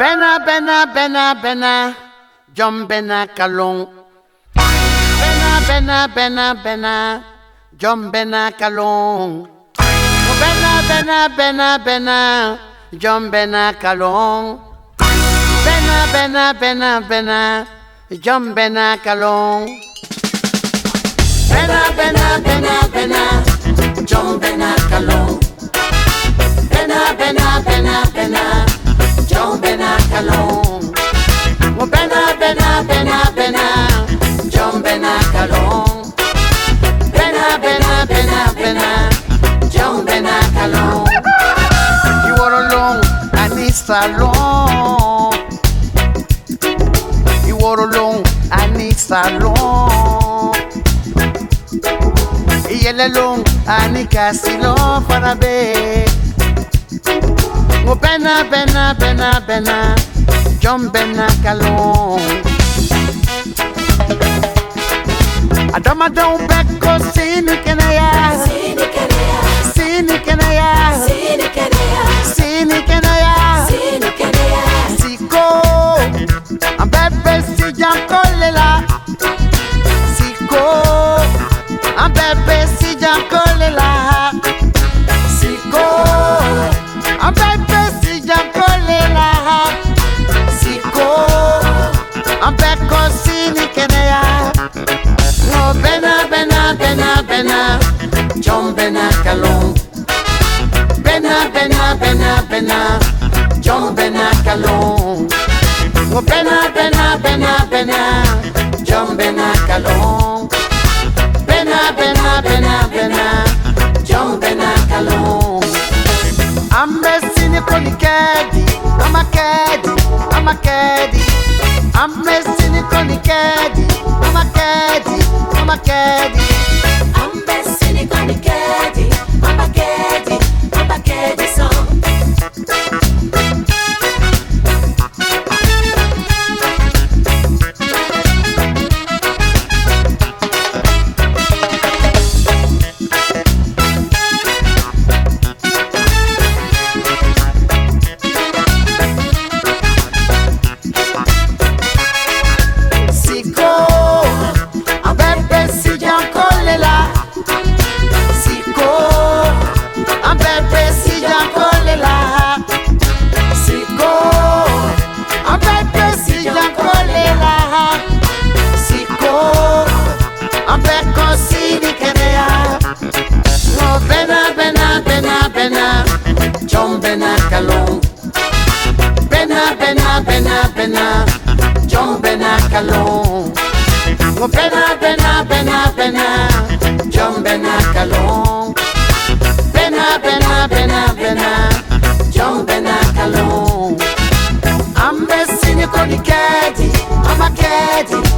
Bena, bena, bena, bena, John bena kalong. Bena, bena, bena, bena, John bena kalong. Oh, bena, bena, bena, bena, John bena kalong. Bena, bena, bena, bena, John bena kalong. Bena, bena, kalong. Mo bena bena bena bena, jom bena kalong. Bena bena bena bena, jom bena kalong. You are alone, and it's alone. You are alone, and it's alone. Yele long, anika silong para be. Oh, bena bena bena bena. John bena kalong. Adama don't back ko sini kenaya, Sini Kenya, sini kenaya, Sini Kenya, sini kenaya. Sini Kenya, Siko, ambebe si jankolela. Bena John bena kalong. Bena bena bena bena, John bena kalong. Oh bena bena bena bena, John bena kalong. Bena bena bena bena, John bena kalong. bena, John bena calon. Bena bena bena bena, John bena calon. Oh bena bena bena bena, John bena calon. Bena bena bena bena, John bena calon. Ambe sinyo kodi kedi, ama kedi.